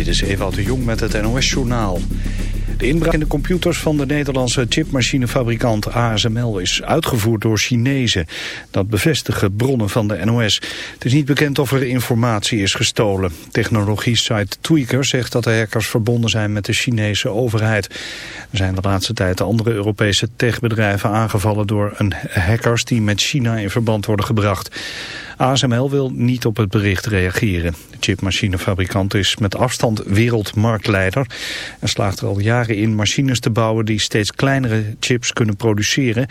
Dit is Ewout de Jong met het NOS-journaal. De inbraak in de computers van de Nederlandse chipmachinefabrikant ASML is uitgevoerd door Chinezen. Dat bevestigen bronnen van de NOS. Het is niet bekend of er informatie is gestolen. Technologie-site Tweaker zegt dat de hackers verbonden zijn met de Chinese overheid. Er zijn de laatste tijd andere Europese techbedrijven aangevallen door een hackers die met China in verband worden gebracht. ASML wil niet op het bericht reageren. De chipmachinefabrikant is met afstand wereldmarktleider en slaagt er al jaren in machines te bouwen die steeds kleinere chips kunnen produceren,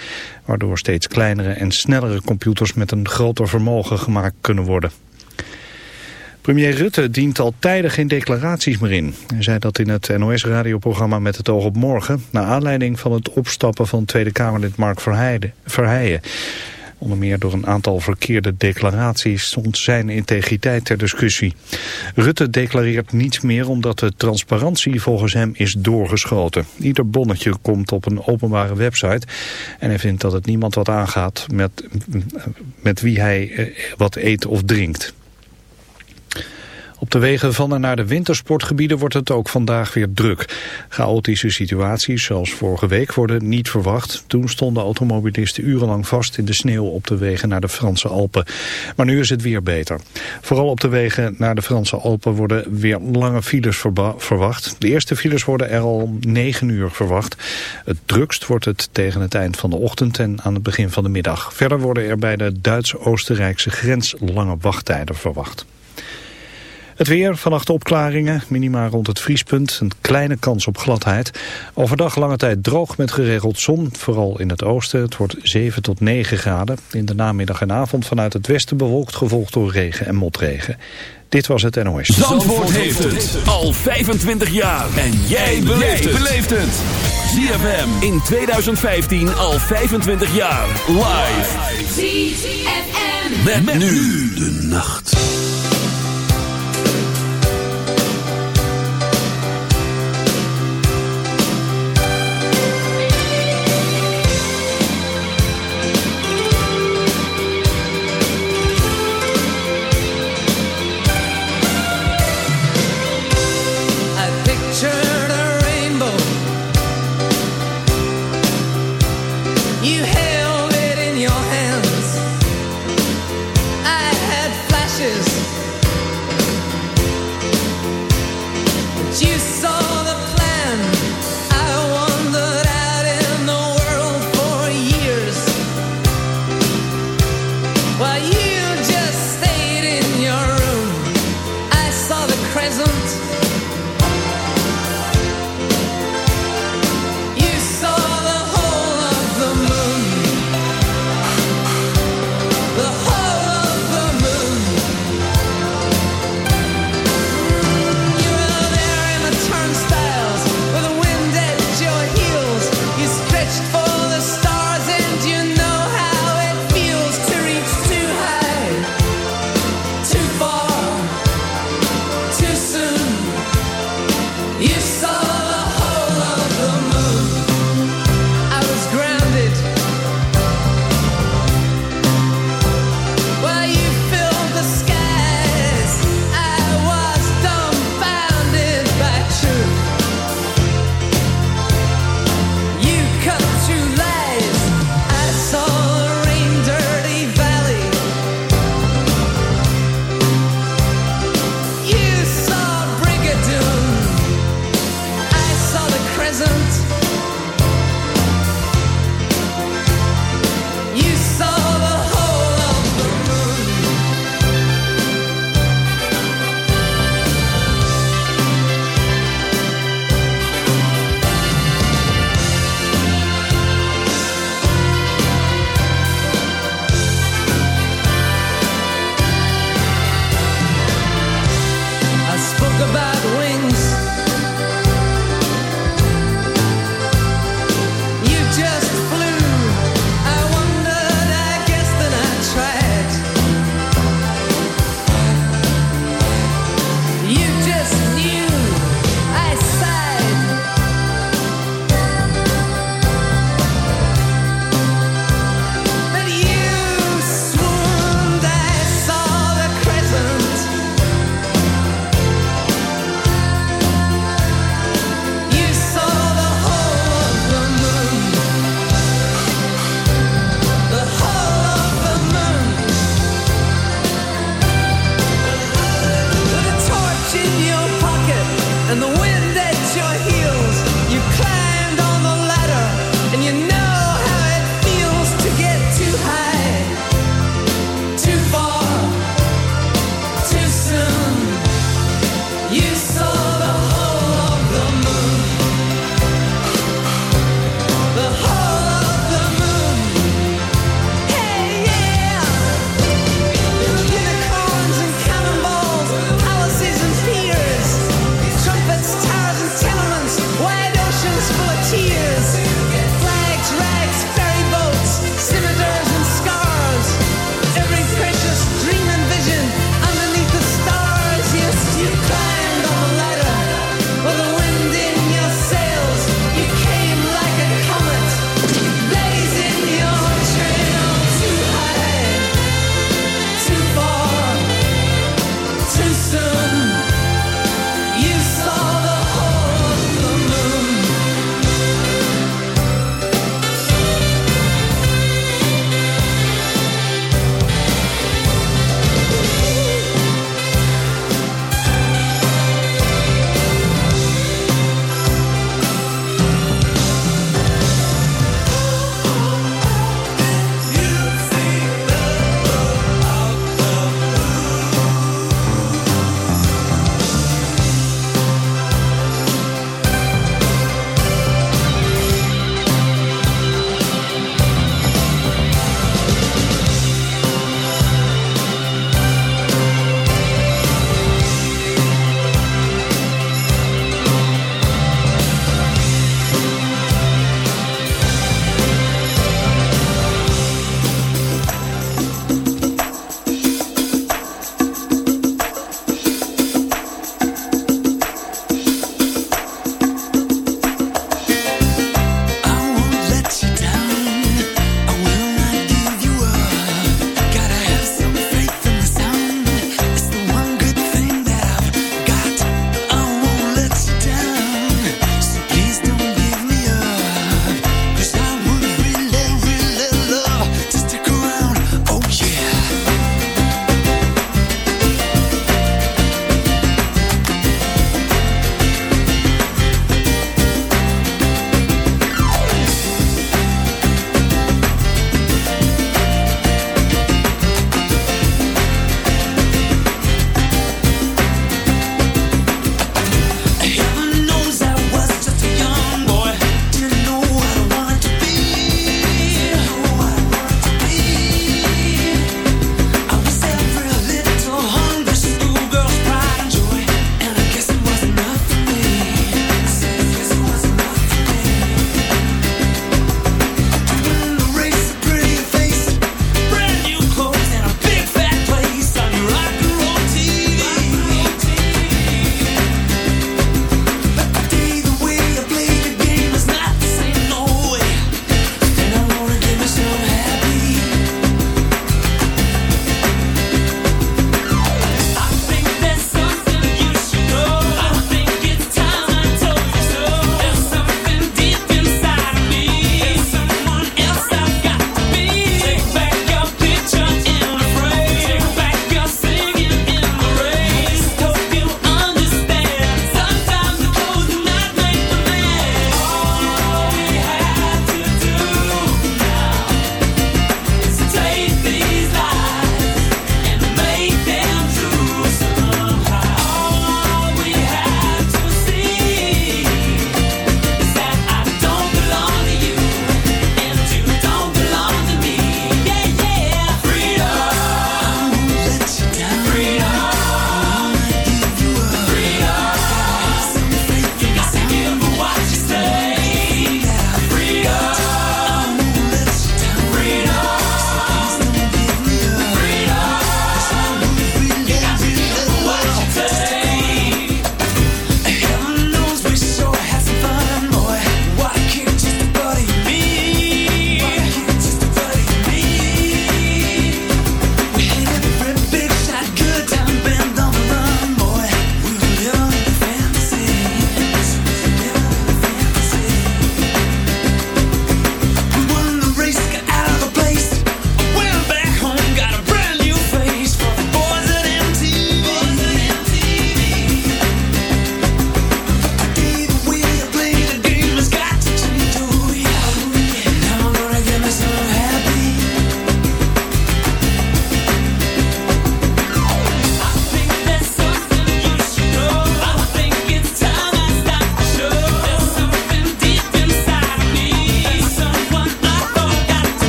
waardoor steeds kleinere en snellere computers met een groter vermogen gemaakt kunnen worden. Premier Rutte dient al tijden geen declaraties meer in. Hij zei dat in het NOS-radioprogramma Met het oog op morgen... naar aanleiding van het opstappen van Tweede Kamerlid Mark Verheijen. Onder meer door een aantal verkeerde declaraties stond zijn integriteit ter discussie. Rutte declareert niets meer omdat de transparantie volgens hem is doorgeschoten. Ieder bonnetje komt op een openbare website en hij vindt dat het niemand wat aangaat met, met wie hij eh, wat eet of drinkt. Op de wegen van en naar de wintersportgebieden wordt het ook vandaag weer druk. Chaotische situaties zoals vorige week worden niet verwacht. Toen stonden automobilisten urenlang vast in de sneeuw op de wegen naar de Franse Alpen. Maar nu is het weer beter. Vooral op de wegen naar de Franse Alpen worden weer lange files verwacht. De eerste files worden er al 9 uur verwacht. Het drukst wordt het tegen het eind van de ochtend en aan het begin van de middag. Verder worden er bij de Duits-Oostenrijkse grens lange wachttijden verwacht. Het weer, vannacht opklaringen, minima rond het vriespunt, een kleine kans op gladheid. Overdag lange tijd droog met geregeld zon, vooral in het oosten. Het wordt 7 tot 9 graden. In de namiddag en avond vanuit het westen bewolkt, gevolgd door regen en motregen. Dit was het NOS. Zandvoort, Zandvoort heeft het al 25 jaar. En jij beleeft het. ZFM in 2015 al 25 jaar. Live. ZFM. met nu de nacht.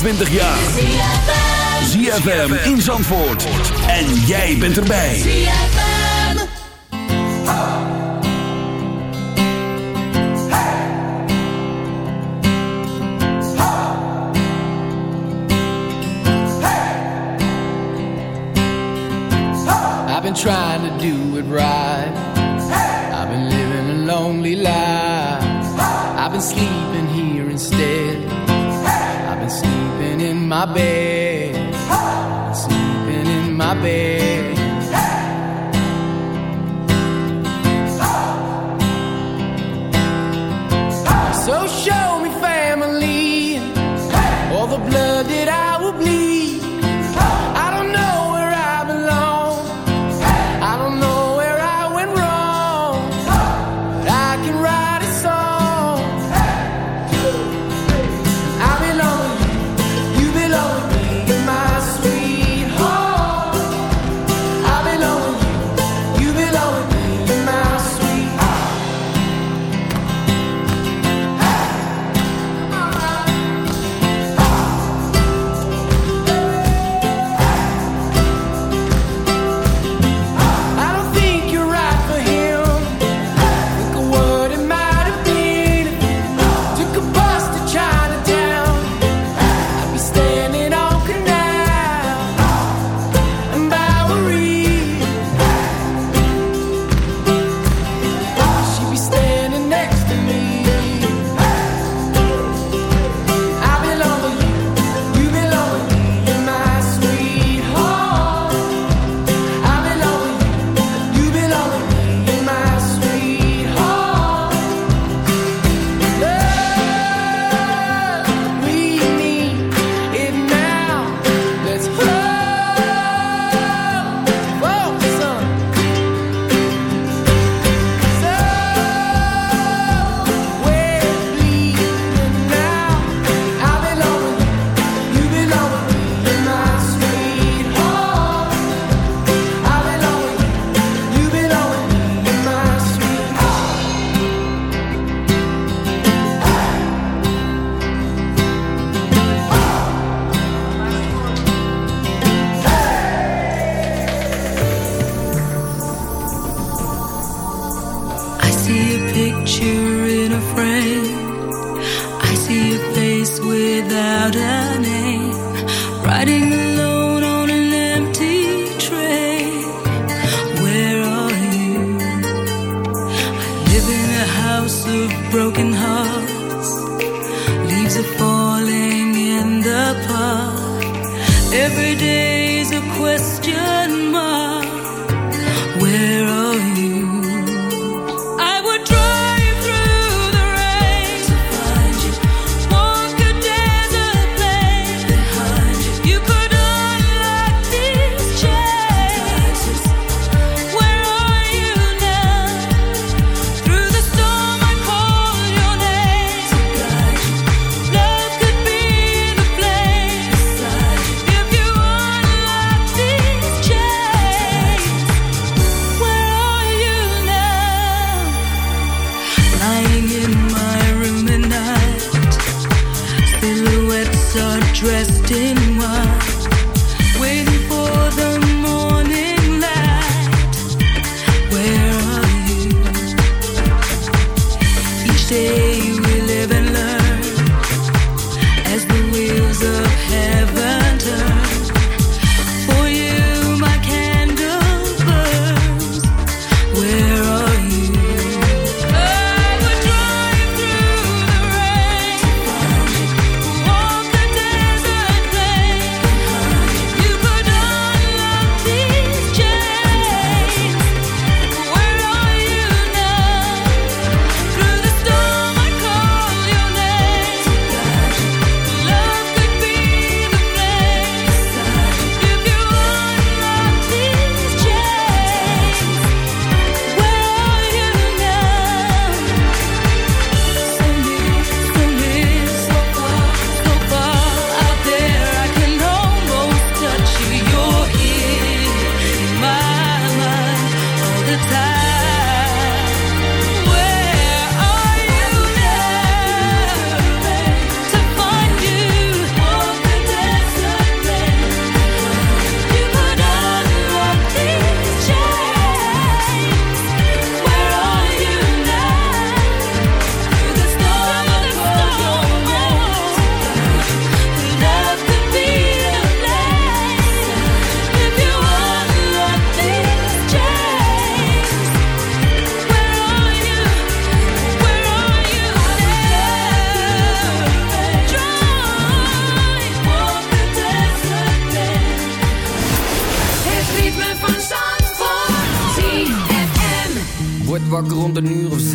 25 jaar. ZFM in Zandvoort. En jij bent erbij. ZFM. I've been trying to do it right. my bed.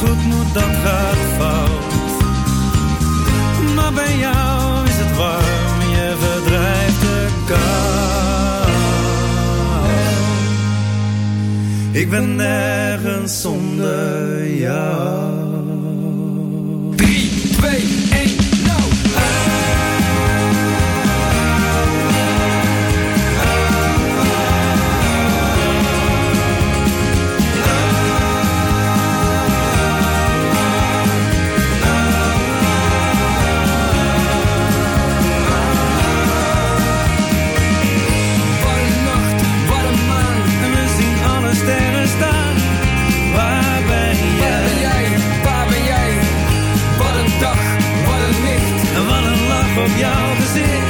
goed moet, dat gaat fout. Maar bij jou is het warm, je verdrijft de kou. Ik ben nergens zonder jou. Ja, jouw gezicht.